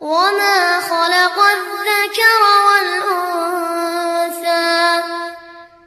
وما خلق الذكر